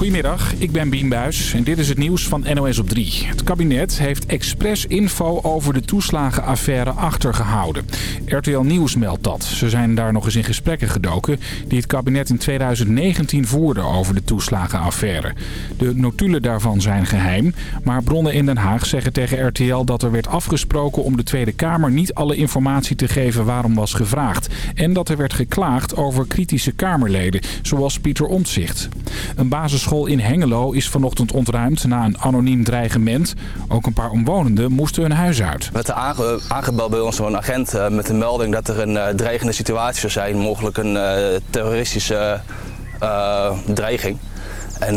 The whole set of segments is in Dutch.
Goedemiddag, ik ben Bien en dit is het nieuws van NOS op 3. Het kabinet heeft expres info over de toeslagenaffaire achtergehouden. RTL Nieuws meldt dat. Ze zijn daar nog eens in gesprekken gedoken die het kabinet in 2019 voerde over de toeslagenaffaire. De notulen daarvan zijn geheim, maar bronnen in Den Haag zeggen tegen RTL dat er werd afgesproken om de Tweede Kamer niet alle informatie te geven waarom was gevraagd. En dat er werd geklaagd over kritische Kamerleden, zoals Pieter Omtzigt. Een basisschool in Hengelo is vanochtend ontruimd na een anoniem dreigement. Ook een paar omwonenden moesten hun huis uit. We hebben aange aangebeld bij ons een agent uh, met de melding dat er een uh, dreigende situatie zou zijn. Mogelijk een uh, terroristische dreiging. En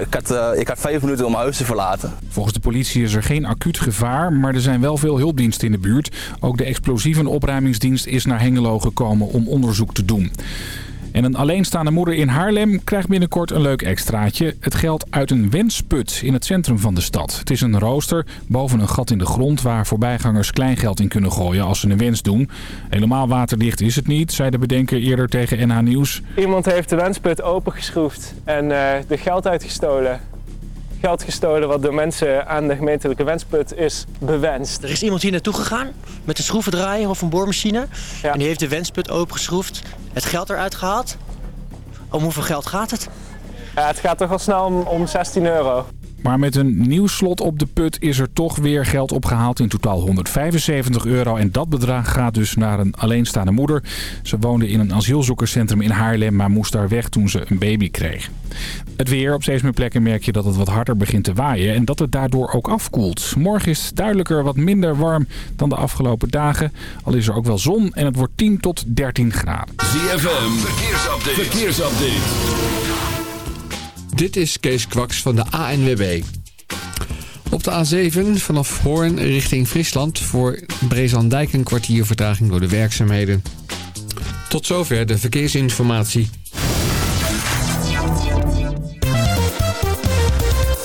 ik, had, ik had vijf minuten om mijn huis te verlaten. Volgens de politie is er geen acuut gevaar, maar er zijn wel veel hulpdiensten in de buurt. Ook de explosievenopruimingsdienst is naar Hengelo gekomen om onderzoek te doen. En een alleenstaande moeder in Haarlem krijgt binnenkort een leuk extraatje. Het geld uit een wensput in het centrum van de stad. Het is een rooster boven een gat in de grond waar voorbijgangers kleingeld in kunnen gooien als ze een wens doen. Helemaal waterdicht is het niet, zei de bedenker eerder tegen NH Nieuws. Iemand heeft de wensput opengeschroefd en uh, de geld uitgestolen geld gestolen wat door mensen aan de gemeentelijke wensput is bewenst. Er is iemand hier naartoe gegaan met een schroevendraaier of een boormachine. Ja. En die heeft de wensput opengeschroefd, het geld eruit gehaald. Om hoeveel geld gaat het? Ja, het gaat toch al snel om, om 16 euro. Maar met een nieuw slot op de put is er toch weer geld opgehaald. In totaal 175 euro. En dat bedrag gaat dus naar een alleenstaande moeder. Ze woonde in een asielzoekerscentrum in Haarlem, maar moest daar weg toen ze een baby kreeg. Het weer. Op steeds meer plekken merk je dat het wat harder begint te waaien. En dat het daardoor ook afkoelt. Morgen is het duidelijker wat minder warm dan de afgelopen dagen. Al is er ook wel zon en het wordt 10 tot 13 graden. ZFM. Verkeersupdate. Verkeersupdate. Dit is Kees Kwaks van de ANWB. Op de A7 vanaf Hoorn richting Friesland voor Brezandijk een kwartier vertraging door de werkzaamheden. Tot zover de verkeersinformatie.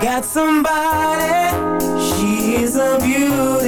Got somebody, she is a beauty,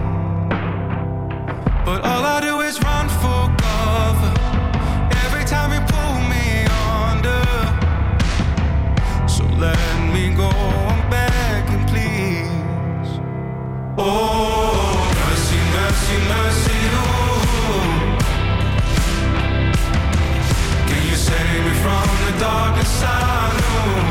But all I do is run for cover. Every time you pull me under. So let me go, I'm begging, please. Oh, mercy, mercy, mercy, ooh. Can you save me from the darkest I know?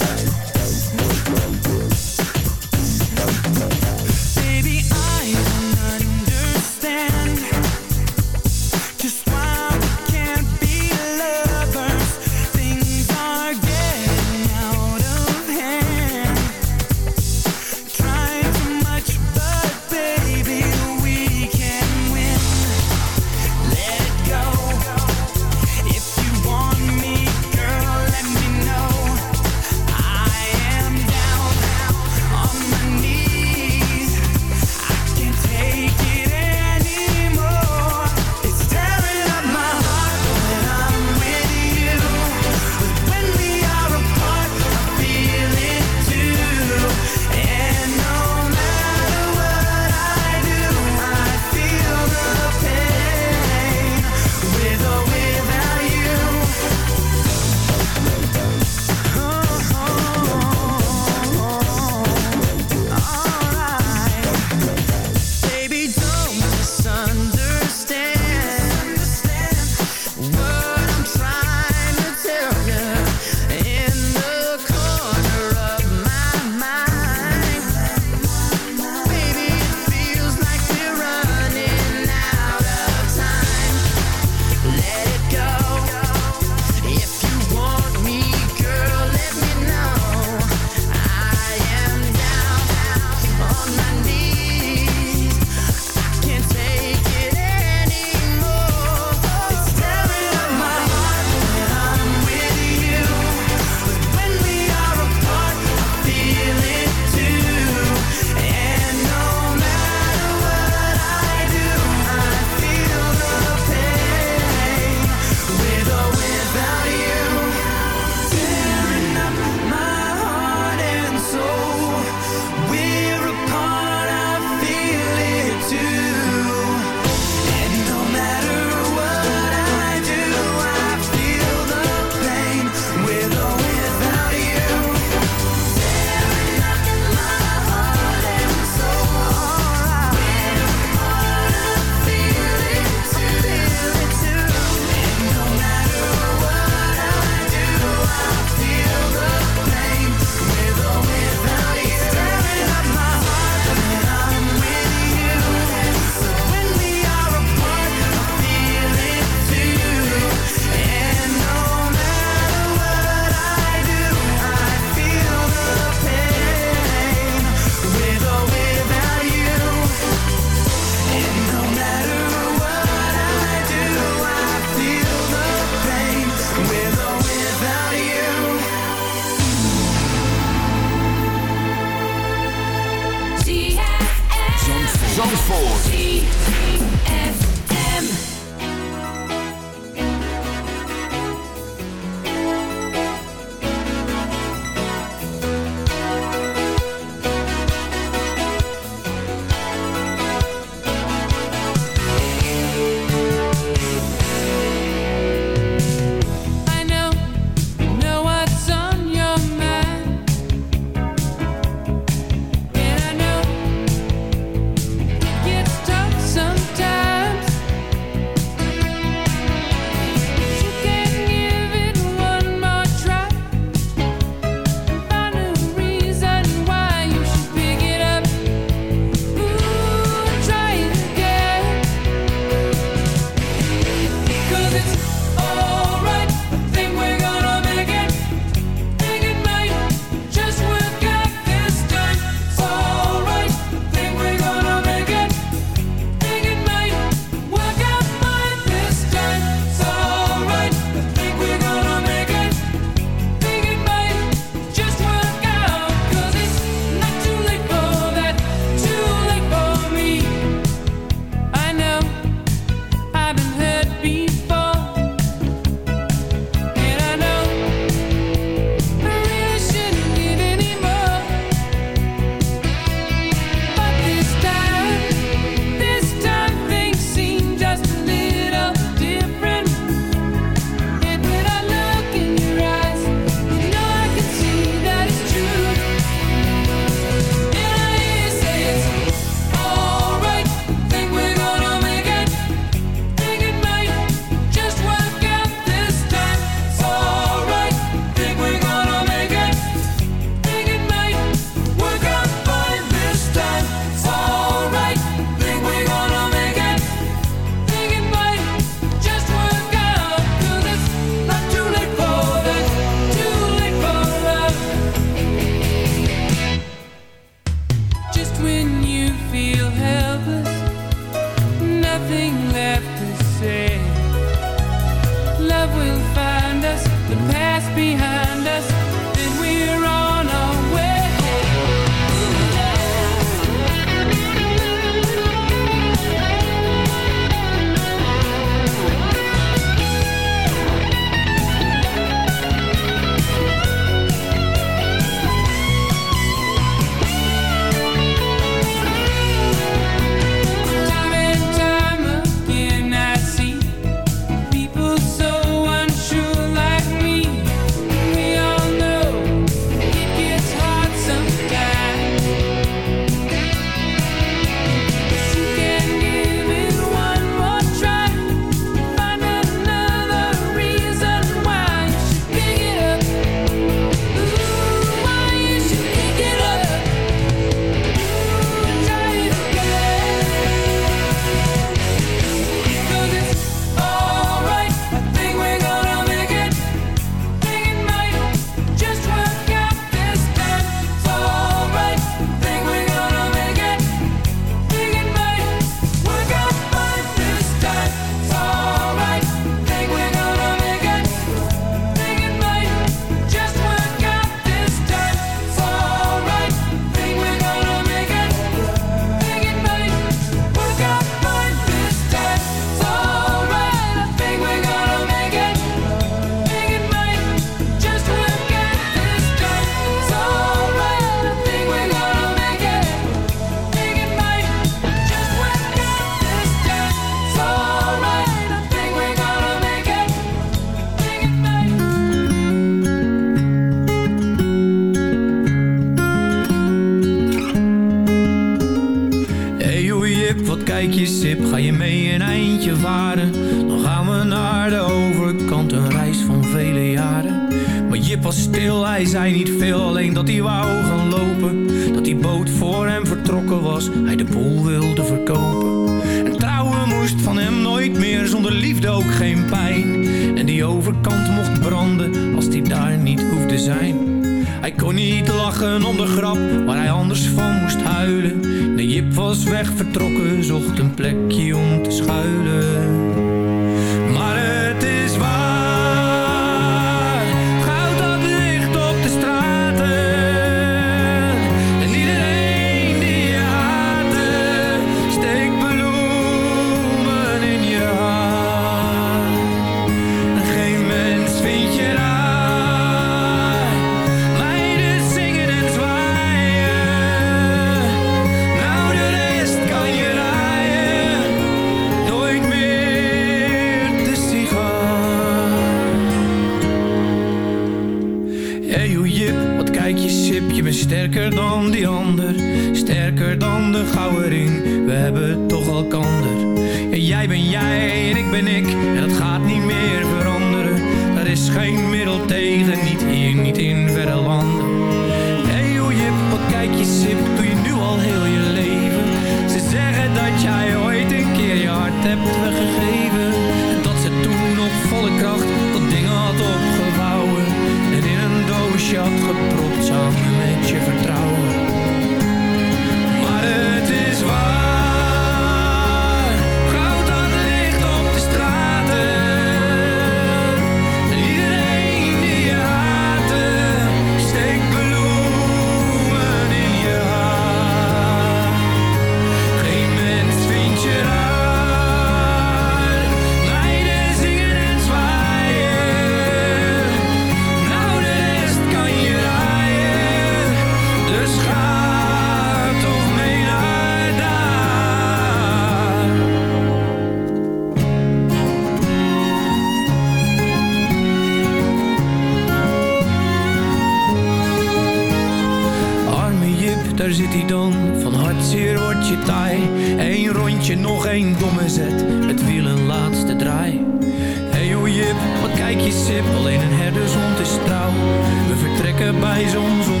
Bij zonsondergang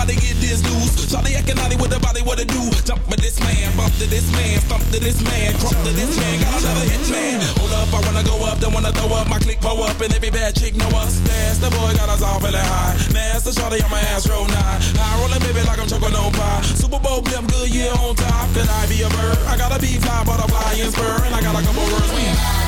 Everybody get this news. Charlie acting naughty with the body, what it do? Jump with this man, bump to this man, thump to this man, crump to this man, got another hit man. Hold up, I wanna go up, don't wanna throw up, my click pull up, and every bad chick know us. That's the boy got us all feeling high. Master Charlie on my ass, roll nine. High rolling, baby, like I'm choking on pie. Super Bowl blimp, good year on top. Could I be a bird? I gotta be fly, butterfly, and spur, and I gotta come over.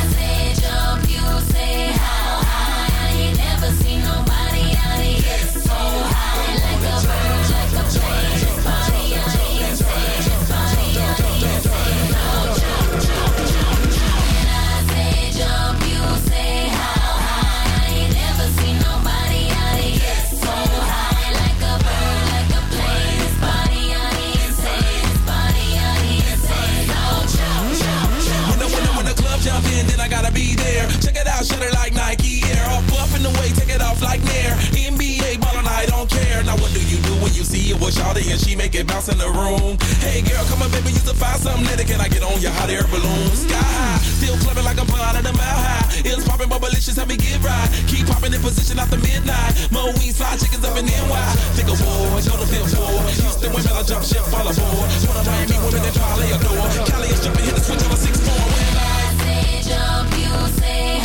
Shawty and she make it bounce in the room. Hey girl, come on, baby, you to find something that can I get on your hot air balloon? Sky high, still clubbing like I'm blind at a mile high. It's popping, but malicious, help me get right. Keep popping in position after midnight. Mo fly chickens up in NY. Think of war, know the fifth war. Houston women, I jump ship, fall aboard. One of Miami women that probably adore. Cali is jumping, hit the switch on a six four. When I say jump, you say.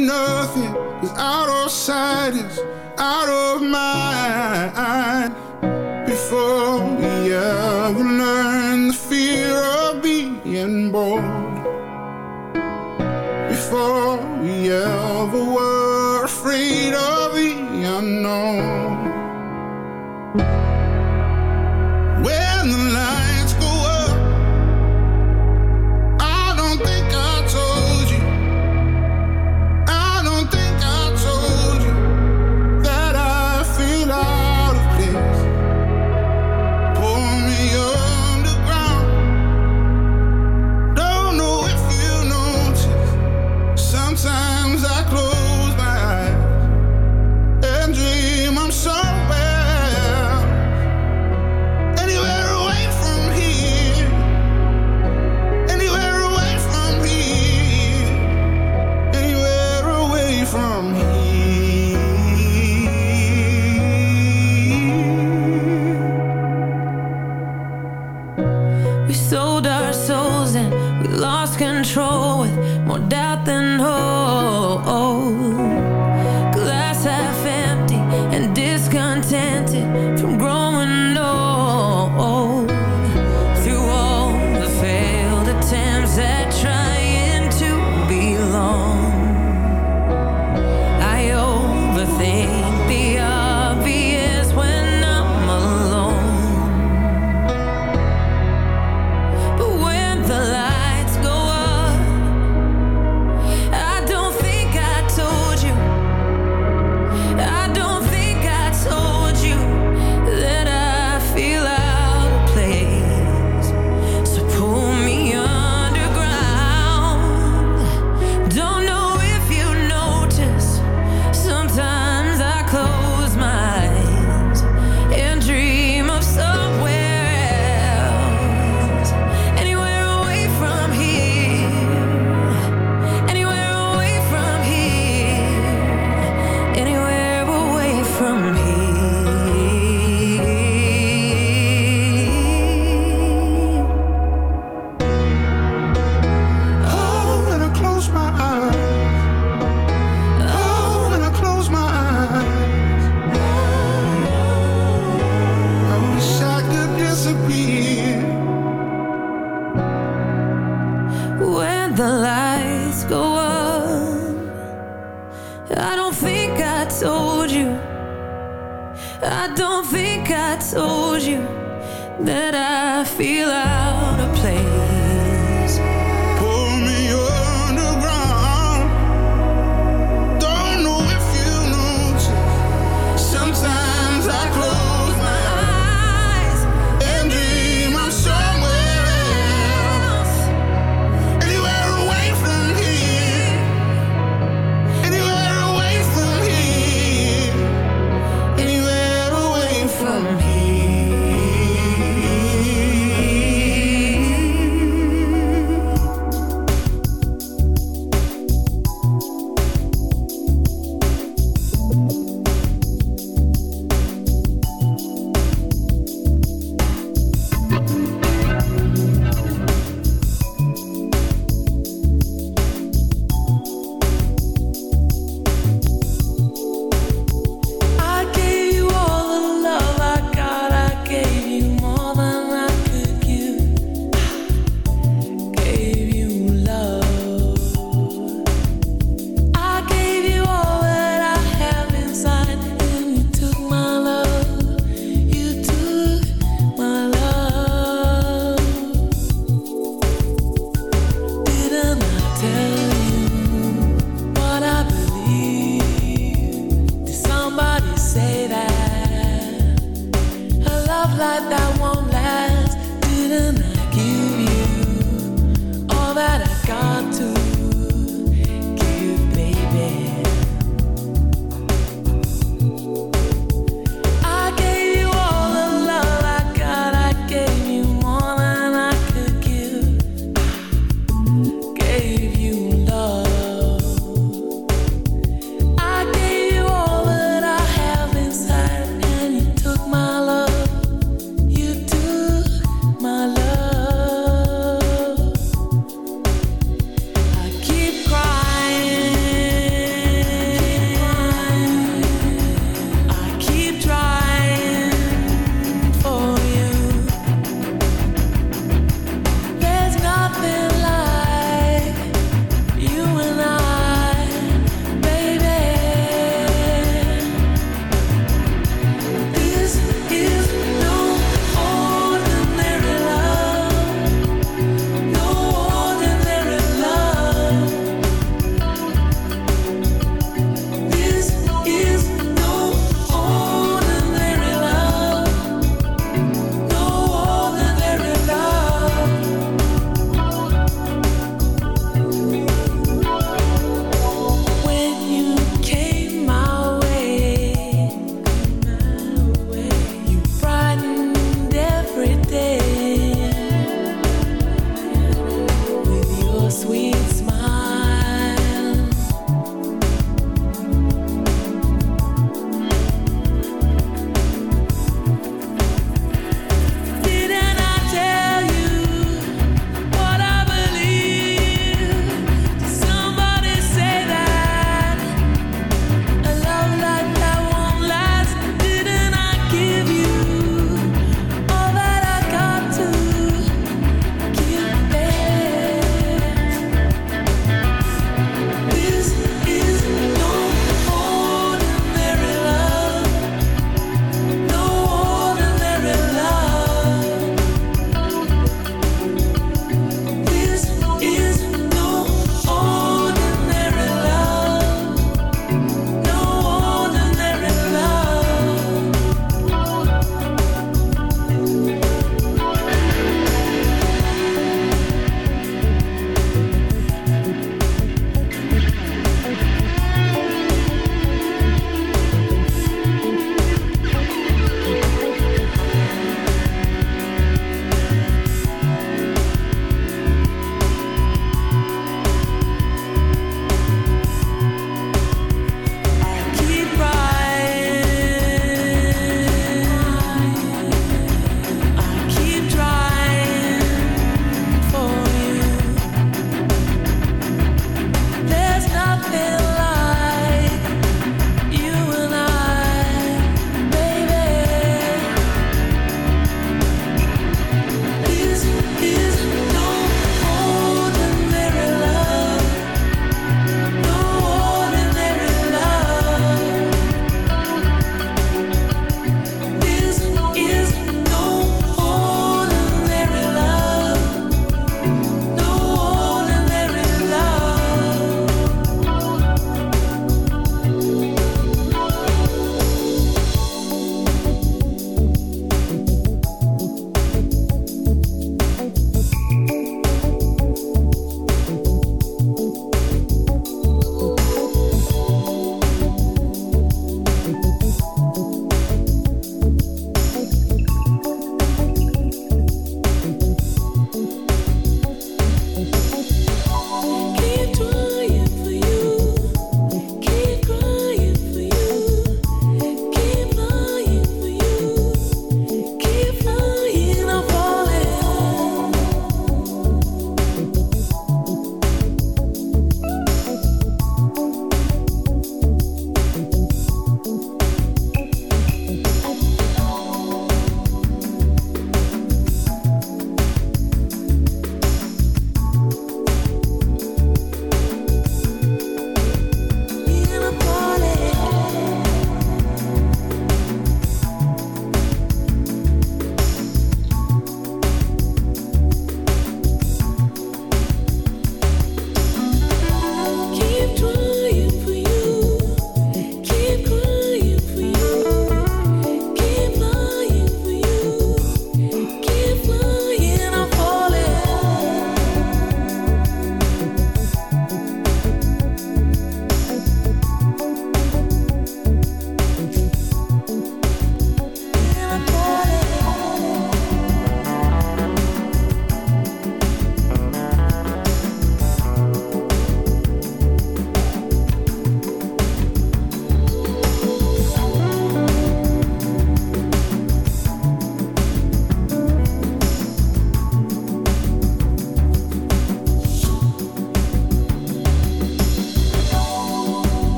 nothing is out of sight, is out of mind before we ever learn.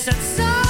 such so.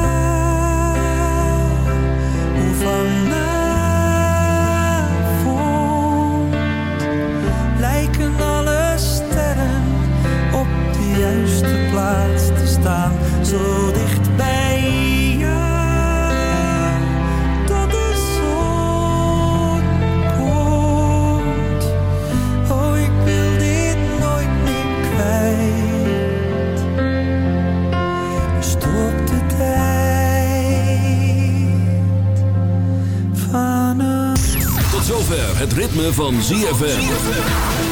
laatst te staan, zo dicht bij je. Dat de zon komt. Oh, ik wil dit nooit meer kwijt. Stop de tijd van een... Tot zover het ritme van ZFM.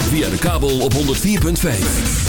Via de kabel op 104.5.